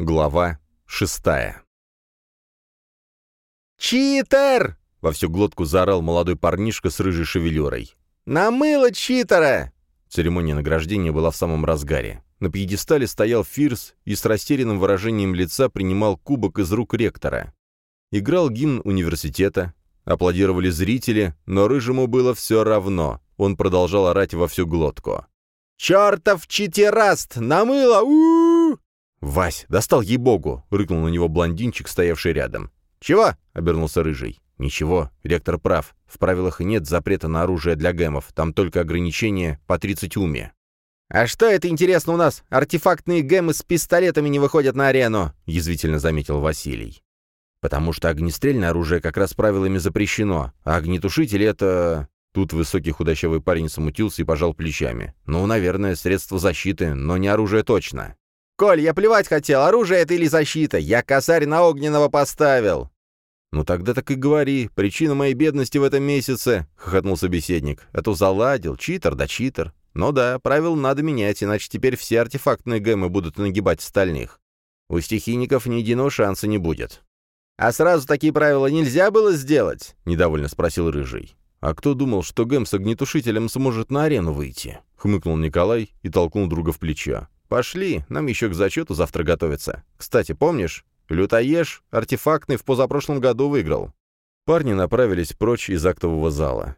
Глава шестая. «Читер!» — во всю глотку заорал молодой парнишка с рыжей шевелюрой. «Намыло читера!» Церемония награждения была в самом разгаре. На пьедестале стоял Фирс и с растерянным выражением лица принимал кубок из рук ректора. Играл гимн университета, аплодировали зрители, но Рыжему было все равно, он продолжал орать во всю глотку. «Чертов читераст! Намыло! у, -у, -у «Вась, достал ей-богу!» — рыкнул на него блондинчик, стоявший рядом. «Чего?» — обернулся Рыжий. «Ничего, ректор прав. В правилах нет запрета на оружие для гемов, там только ограничение по 30 уме». «А что это, интересно, у нас? Артефактные гемы с пистолетами не выходят на арену!» — язвительно заметил Василий. «Потому что огнестрельное оружие как раз правилами запрещено, а огнетушитель — это...» Тут высокий худощавый парень смутился и пожал плечами. «Ну, наверное, средство защиты, но не оружие точно». «Коль, я плевать хотел, оружие это или защита. Я косарь на огненного поставил». «Ну тогда так и говори. Причина моей бедности в этом месяце», — хохотнул собеседник. «А то заладил. Читер да читер. Ну да, правил надо менять, иначе теперь все артефактные гемы будут нагибать остальных. У стихийников ни единого шанса не будет». «А сразу такие правила нельзя было сделать?» — недовольно спросил Рыжий. «А кто думал, что Гэм с огнетушителем сможет на арену выйти?» — хмыкнул Николай и толкнул друга в плечо. «Пошли, нам еще к зачету завтра готовиться. Кстати, помнишь, лютоеж артефактный в позапрошлом году выиграл». Парни направились прочь из актового зала.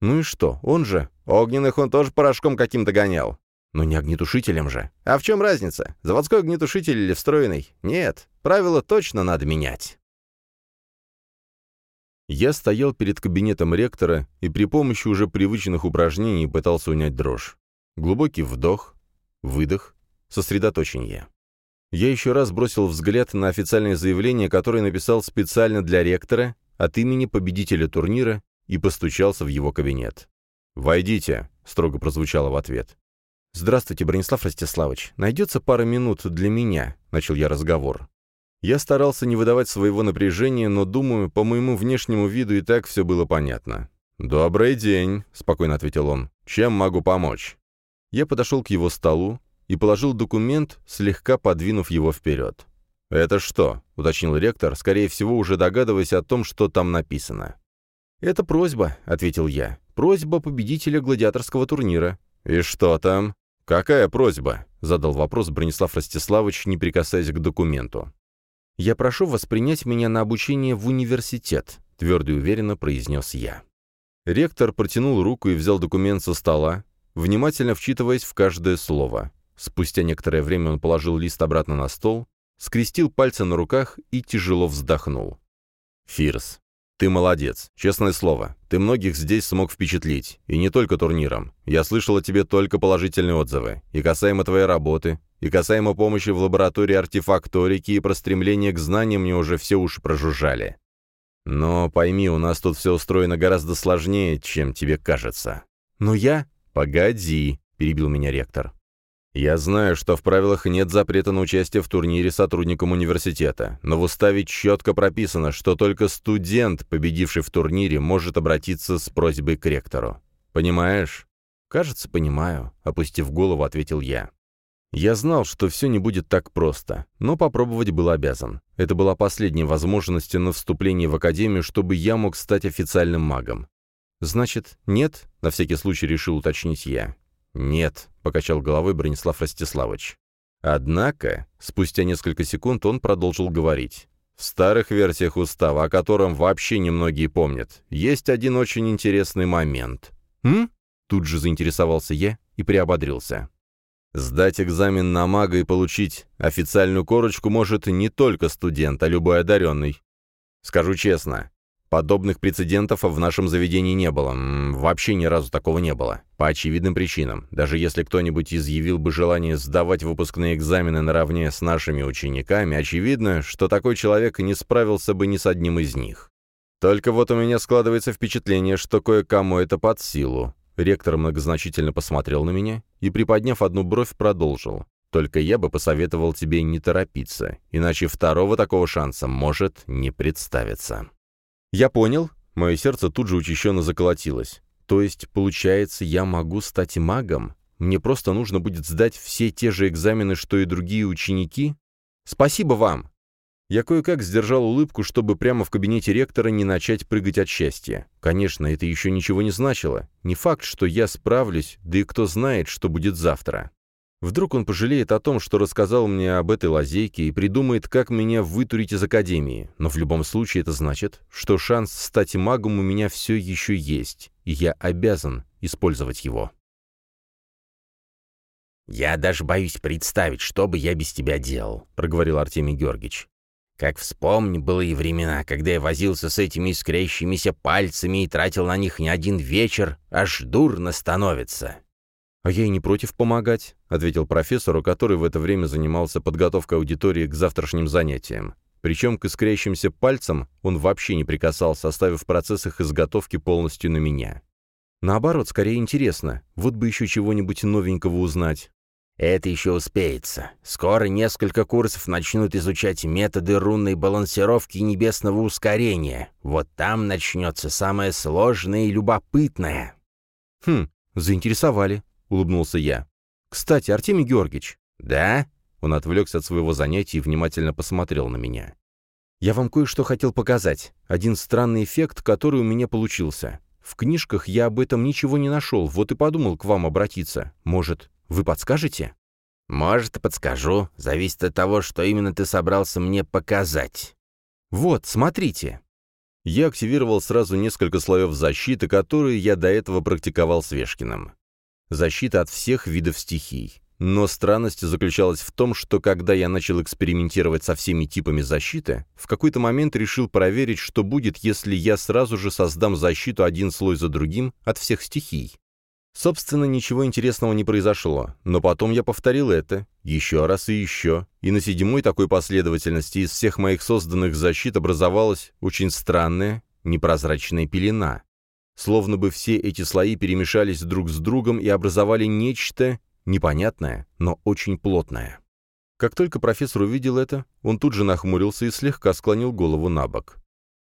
«Ну и что, он же? Огненных он тоже порошком каким-то гонял. Но не огнетушителем же. А в чем разница? Заводской огнетушитель или встроенный? Нет, правила точно надо менять». Я стоял перед кабинетом ректора и при помощи уже привычных упражнений пытался унять дрожь. Глубокий вдох, Выдох. Сосредоточение. Я еще раз бросил взгляд на официальное заявление, которое написал специально для ректора от имени победителя турнира и постучался в его кабинет. «Войдите», — строго прозвучало в ответ. «Здравствуйте, Бронислав Ростиславович. Найдется пара минут для меня», — начал я разговор. Я старался не выдавать своего напряжения, но, думаю, по моему внешнему виду и так все было понятно. «Добрый день», — спокойно ответил он. «Чем могу помочь?» Я подошел к его столу и положил документ, слегка подвинув его вперед. «Это что?» — уточнил ректор, скорее всего, уже догадываясь о том, что там написано. «Это просьба», — ответил я. «Просьба победителя гладиаторского турнира». «И что там?» «Какая просьба?» — задал вопрос Бронислав Ростиславович, не прикасаясь к документу. «Я прошу вас принять меня на обучение в университет», — твердо и уверенно произнес я. Ректор протянул руку и взял документ со стола, внимательно вчитываясь в каждое слово. Спустя некоторое время он положил лист обратно на стол, скрестил пальцы на руках и тяжело вздохнул. «Фирс, ты молодец, честное слово. Ты многих здесь смог впечатлить, и не только турниром. Я слышал о тебе только положительные отзывы, и касаемо твоей работы, и касаемо помощи в лаборатории артефакторики и про стремление к знаниям мне уже все уши прожужжали. Но пойми, у нас тут все устроено гораздо сложнее, чем тебе кажется. Но я... «Погоди», — перебил меня ректор. «Я знаю, что в правилах нет запрета на участие в турнире сотрудникам университета, но в уставе четко прописано, что только студент, победивший в турнире, может обратиться с просьбой к ректору. Понимаешь?» «Кажется, понимаю», — опустив голову, ответил я. Я знал, что все не будет так просто, но попробовать был обязан. Это была последняя возможность на вступление в Академию, чтобы я мог стать официальным магом. «Значит, нет?» — на всякий случай решил уточнить я. «Нет», — покачал головой Бронислав Ростиславович. Однако, спустя несколько секунд он продолжил говорить. В старых версиях устава, о котором вообще немногие помнят, есть один очень интересный момент. «М?» — тут же заинтересовался я и приободрился. Сдать экзамен на мага и получить официальную корочку может не только студент, а любой одаренный. Скажу честно, Подобных прецедентов в нашем заведении не было. Вообще ни разу такого не было. По очевидным причинам. Даже если кто-нибудь изъявил бы желание сдавать выпускные экзамены наравне с нашими учениками, очевидно, что такой человек не справился бы ни с одним из них. Только вот у меня складывается впечатление, что кое-кому это под силу. Ректор многозначительно посмотрел на меня и, приподняв одну бровь, продолжил. Только я бы посоветовал тебе не торопиться, иначе второго такого шанса может не представиться. «Я понял». Мое сердце тут же учащенно заколотилось. «То есть, получается, я могу стать магом? Мне просто нужно будет сдать все те же экзамены, что и другие ученики?» Спасибо вам!» Я кое-как сдержал улыбку, чтобы прямо в кабинете ректора не начать прыгать от счастья. Конечно, это еще ничего не значило. Не факт, что я справлюсь, да и кто знает, что будет завтра. Вдруг он пожалеет о том, что рассказал мне об этой лазейке и придумает, как меня вытурить из академии. Но в любом случае это значит, что шанс стать магом у меня все еще есть, и я обязан использовать его. «Я даже боюсь представить, что бы я без тебя делал», — проговорил Артемий Георгиевич. Как вспомню былые времена, когда я возился с этими искрящимися пальцами и тратил на них не один вечер, аж дурно становится. «А я и не против помогать», — ответил профессору, который в это время занимался подготовкой аудитории к завтрашним занятиям. Причем к искрящимся пальцам он вообще не прикасался, оставив процесс их изготовки полностью на меня. Наоборот, скорее интересно, вот бы еще чего-нибудь новенького узнать. Это еще успеется. Скоро несколько курсов начнут изучать методы рунной балансировки и небесного ускорения. Вот там начнется самое сложное и любопытное. Хм, заинтересовали, улыбнулся я. Кстати, Артемий Георгиевич. Да? Он отвлекся от своего занятия и внимательно посмотрел на меня. Я вам кое-что хотел показать. Один странный эффект, который у меня получился. В книжках я об этом ничего не нашел, вот и подумал к вам обратиться. Может, вы подскажете?» «Может, подскажу. Зависит от того, что именно ты собрался мне показать». «Вот, смотрите». Я активировал сразу несколько слоев защиты, которые я до этого практиковал с Вешкиным. Защита от всех видов стихий. Но странность заключалась в том, что когда я начал экспериментировать со всеми типами защиты, в какой-то момент решил проверить, что будет, если я сразу же создам защиту один слой за другим от всех стихий. Собственно, ничего интересного не произошло, но потом я повторил это, еще раз и еще, и на седьмой такой последовательности из всех моих созданных защит образовалась очень странная, непрозрачная пелена. Словно бы все эти слои перемешались друг с другом и образовали нечто непонятное, но очень плотное. Как только профессор увидел это, он тут же нахмурился и слегка склонил голову на бок.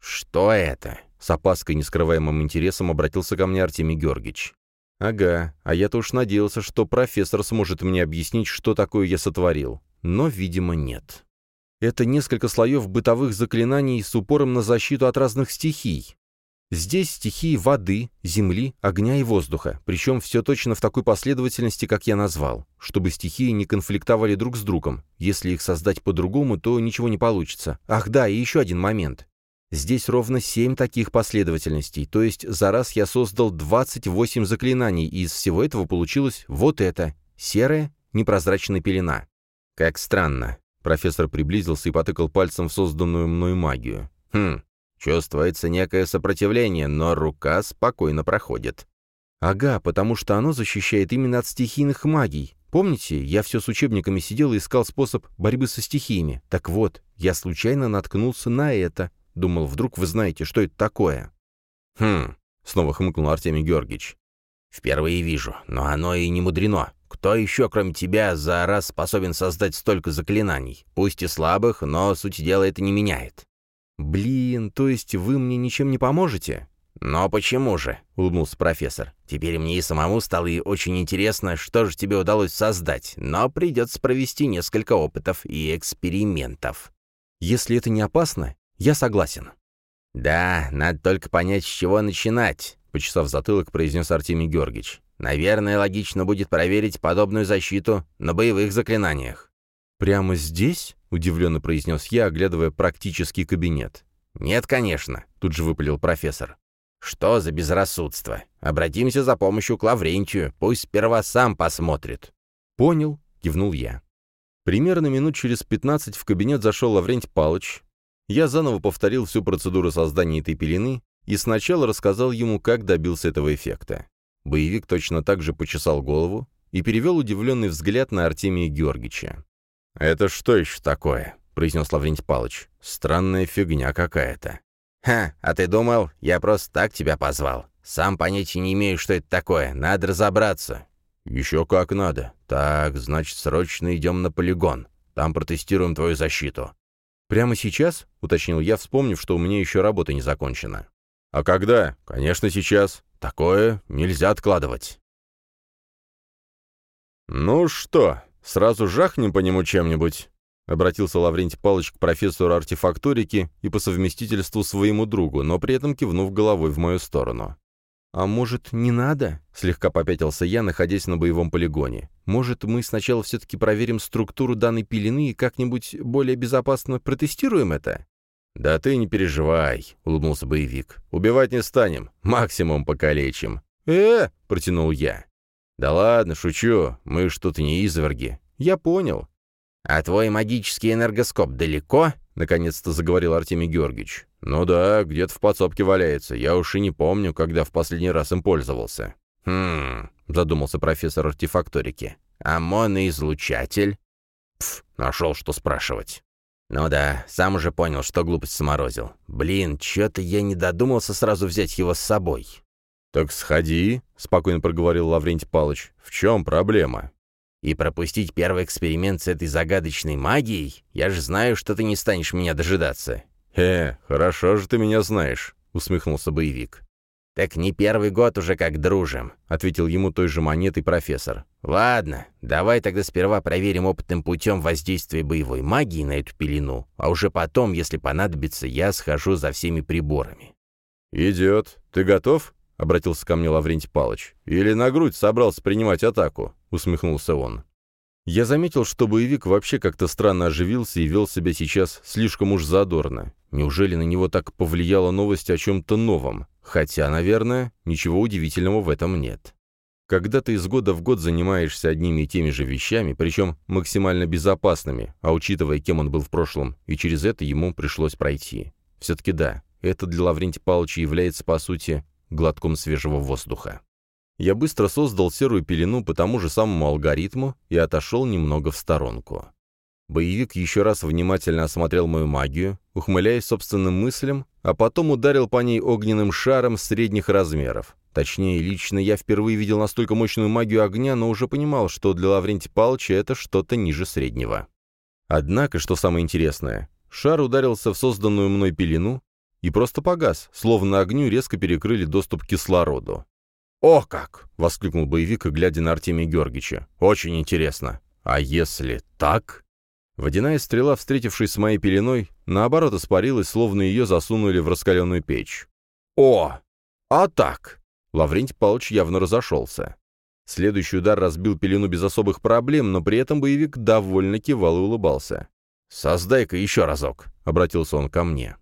«Что это?» — с опаской нескрываемым интересом обратился ко мне Артемий Георгиевич. Ага, а я-то уж надеялся, что профессор сможет мне объяснить, что такое я сотворил. Но, видимо, нет. Это несколько слоев бытовых заклинаний с упором на защиту от разных стихий. Здесь стихии воды, земли, огня и воздуха, причем все точно в такой последовательности, как я назвал, чтобы стихии не конфликтовали друг с другом. Если их создать по-другому, то ничего не получится. Ах да, и еще один момент. Здесь ровно семь таких последовательностей, то есть за раз я создал 28 заклинаний, и из всего этого получилось вот это — серая непрозрачная пелена. Как странно. Профессор приблизился и потыкал пальцем в созданную мной магию. Хм, чувствуется некое сопротивление, но рука спокойно проходит. Ага, потому что оно защищает именно от стихийных магий. Помните, я все с учебниками сидел и искал способ борьбы со стихиями. Так вот, я случайно наткнулся на это. Думал, вдруг вы знаете, что это такое?» «Хм», — снова хмыкнул Артемий Георгиевич. «Впервые вижу, но оно и не мудрено. Кто еще, кроме тебя, за раз способен создать столько заклинаний? Пусть и слабых, но суть дела это не меняет». «Блин, то есть вы мне ничем не поможете?» «Но почему же?» — улыбнулся профессор. «Теперь мне и самому стало и очень интересно, что же тебе удалось создать, но придется провести несколько опытов и экспериментов». «Если это не опасно, я согласен. Да, надо только понять, с чего начинать, почесав затылок, произнес Артемий Георгиевич. Наверное, логично будет проверить подобную защиту на боевых заклинаниях. «Прямо здесь?» — удивленно произнес я, оглядывая практический кабинет. «Нет, конечно», — тут же выпалил профессор. «Что за безрассудство? Обратимся за помощью к Лаврентию, пусть сперва сам посмотрит». «Понял», — кивнул я. Примерно минут через пятнадцать в кабинет зашел Лаврентий Палыч, я заново повторил всю процедуру создания этой пелены и сначала рассказал ему, как добился этого эффекта. Боевик точно так же почесал голову и перевел удивленный взгляд на Артемия Георгича. «Это что еще такое?» — произнес Лаврентий Палыч. «Странная фигня какая-то». «Ха, а ты думал, я просто так тебя позвал? Сам понятия не имею, что это такое. Надо разобраться». «Еще как надо. Так, значит, срочно идем на полигон. Там протестируем твою защиту. «Прямо сейчас?» — уточнил я, вспомнив, что у меня еще работа не закончена. «А когда?» «Конечно, сейчас. Такое нельзя откладывать». «Ну что, сразу жахнем по нему чем-нибудь?» — обратился Лаврентий Палыч к профессору артефакторики и по совместительству своему другу, но при этом кивнув головой в мою сторону. «А может, не надо?» — слегка попятился я, находясь на боевом полигоне. «Может, мы сначала все-таки проверим структуру данной пелены и как-нибудь более безопасно протестируем это?» «Да ты не переживай», — улыбнулся боевик. «Убивать не станем, максимум покалечим». «Э!» — протянул я. «Да ладно, шучу, мы что-то не изверги». «Я понял». «А твой магический энергоскоп далеко?» — наконец-то заговорил Артемий Георгиевич. «Ну да, где-то в подсобке валяется. Я уж и не помню, когда в последний раз им пользовался». «Хм...» — задумался профессор артефакторики. «А моноизлучатель?» «Пф, нашел, что спрашивать». «Ну да, сам уже понял, что глупость сморозил. Блин, чё-то я не додумался сразу взять его с собой». «Так сходи», — спокойно проговорил Лаврентий Палыч. «В чем проблема?» «И пропустить первый эксперимент с этой загадочной магией? Я же знаю, что ты не станешь меня дожидаться». «Э, хорошо же ты меня знаешь», — усмехнулся боевик. «Так не первый год уже как дружим», — ответил ему той же монетой профессор. «Ладно, давай тогда сперва проверим опытным путем воздействие боевой магии на эту пелену, а уже потом, если понадобится, я схожу за всеми приборами». «Идет. Ты готов?» — обратился ко мне Лаврентий Палыч. «Или на грудь собрался принимать атаку?» — усмехнулся он. Я заметил, что боевик вообще как-то странно оживился и вел себя сейчас слишком уж задорно. Неужели на него так повлияла новость о чем-то новом? Хотя, наверное, ничего удивительного в этом нет. Когда ты из года в год занимаешься одними и теми же вещами, причем максимально безопасными, а учитывая, кем он был в прошлом, и через это ему пришлось пройти. Все-таки да, это для Лаврентия Павловича является, по сути, глотком свежего воздуха. Я быстро создал серую пелену по тому же самому алгоритму и отошел немного в сторонку. Боевик еще раз внимательно осмотрел мою магию, ухмыляясь собственным мыслям, а потом ударил по ней огненным шаром средних размеров. Точнее, лично я впервые видел настолько мощную магию огня, но уже понимал, что для Лаврентия Павловича это что-то ниже среднего. Однако, что самое интересное, шар ударился в созданную мной пелену, и просто погас, словно огню резко перекрыли доступ к кислороду. «О как!» — воскликнул боевик, глядя на Артемия Георгиевича. «Очень интересно. А если так?» Водяная стрела, встретившись с моей пеленой, наоборот испарилась, словно ее засунули в раскаленную печь. «О! А так!» Лаврентий Павлович явно разошелся. Следующий удар разбил пелену без особых проблем, но при этом боевик довольно кивал и улыбался. «Создай-ка еще разок», — обратился он ко мне.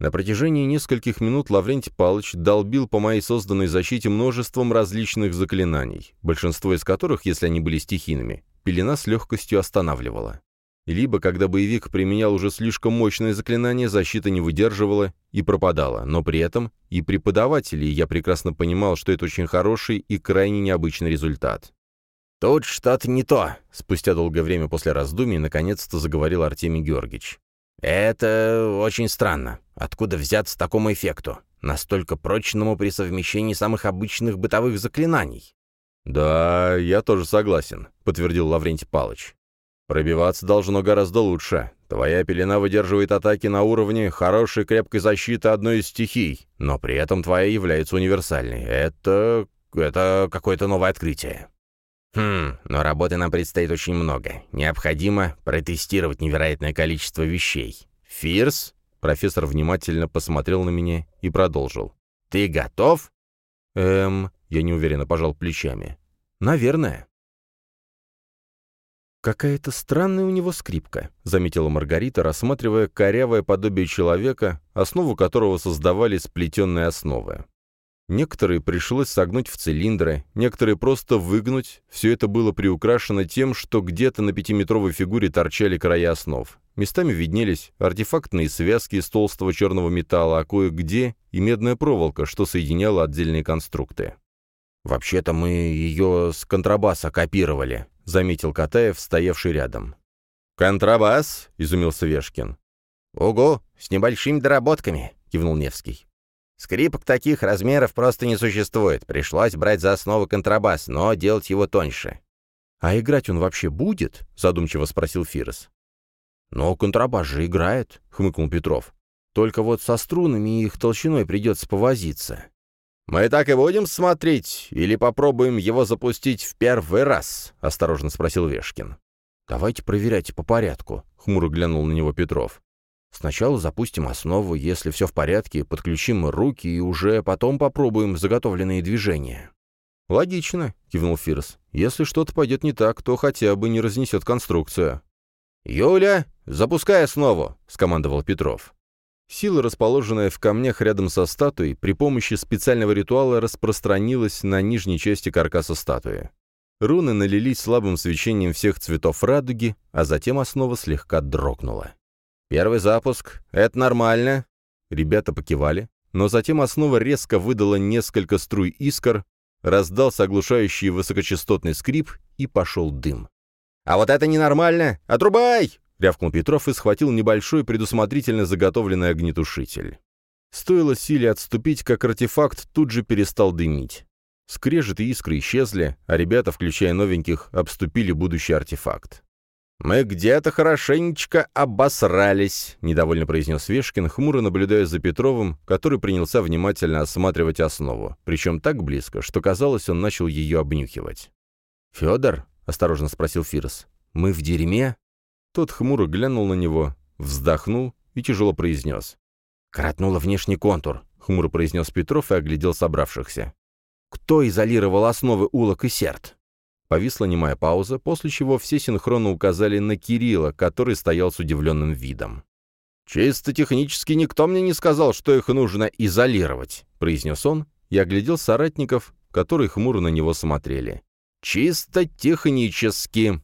На протяжении нескольких минут Лаврентий Палыч долбил по моей созданной защите множеством различных заклинаний, большинство из которых, если они были стихийными, пелена с легкостью останавливала. Либо, когда боевик применял уже слишком мощное заклинание, защита не выдерживала и пропадала, но при этом и преподаватели, я прекрасно понимал, что это очень хороший и крайне необычный результат. «Тут что-то не то», — спустя долгое время после раздумий наконец-то заговорил Артемий Георгиевич. «Это очень странно. Откуда взяться такому эффекту? Настолько прочному при совмещении самых обычных бытовых заклинаний?» «Да, я тоже согласен», — подтвердил Лаврентий Палыч. «Пробиваться должно гораздо лучше. Твоя пелена выдерживает атаки на уровне хорошей крепкой защиты одной из стихий, но при этом твоя является универсальной. Это... это какое-то новое открытие». Хм, но работы нам предстоит очень много. Необходимо протестировать невероятное количество вещей. Фирс, профессор внимательно посмотрел на меня и продолжил. Ты готов? Эм, я неуверенно пожал плечами. Наверное. «Какая-то странная у него скрипка», — заметила Маргарита, рассматривая корявое подобие человека, основу которого создавали сплетенные основы. Некоторые пришлось согнуть в цилиндры, некоторые просто выгнуть. Все это было приукрашено тем, что где-то на пятиметровой фигуре торчали края основ. Местами виднелись артефактные связки из толстого черного металла, а кое-где и медная проволока, что соединяла отдельные конструкты. «Вообще-то мы ее с контрабаса копировали», — заметил Катаев, стоявший рядом. «Контрабас?» — изумился Вешкин. «Ого, с небольшими доработками», — кивнул Невский. Скрипок таких размеров просто не существует. Пришлось брать за основу контрабас, но делать его тоньше. «А играть он вообще будет?» — задумчиво спросил Фирос. «Но контрабас же играет», — хмыкнул Петров. «Только вот со струнами и их толщиной придется повозиться». «Мы так и будем смотреть? Или попробуем его запустить в первый раз?» — осторожно спросил Вешкин. «Давайте проверяйте по порядку», — хмуро глянул на него Петров. «Сначала запустим основу, если все в порядке, подключим руки и уже потом попробуем заготовленные движения». «Логично», — кивнул Фирс. «Если что-то пойдет не так, то хотя бы не разнесет конструкцию». «Юля, запускай основу», — скомандовал Петров. Сила, расположенная в камнях рядом со статуей, при помощи специального ритуала распространилась на нижней части каркаса статуи. Руны налились слабым свечением всех цветов радуги, а затем основа слегка дрогнула. «Первый запуск. Это нормально». Ребята покивали, но затем основа резко выдала несколько струй искр, раздался оглушающий высокочастотный скрип и пошел дым. «А вот это ненормально! Отрубай!» — рявкнул Петров и схватил небольшой предусмотрительно заготовленный огнетушитель. Стоило силе отступить, как артефакт тут же перестал дымить. Скрежет и искры исчезли, а ребята, включая новеньких, обступили будущий артефакт. «Мы где-то хорошенечко обосрались», — недовольно произнес Вешкин, хмуро наблюдая за Петровым, который принялся внимательно осматривать основу, причем так близко, что, казалось, он начал ее обнюхивать. «Федор?» — осторожно спросил Фирос. «Мы в дерьме?» Тот хмуро глянул на него, вздохнул и тяжело произнес. «Коротнуло внешний контур», — хмуро произнес Петров и оглядел собравшихся. Кто изолировал основы улок и серд? Повисла немая пауза, после чего все синхронно указали на Кирилла, который стоял с удивленным видом. «Чисто технически никто мне не сказал, что их нужно изолировать», — произнес он и оглядел соратников, которые хмуро на него смотрели. «Чисто технически».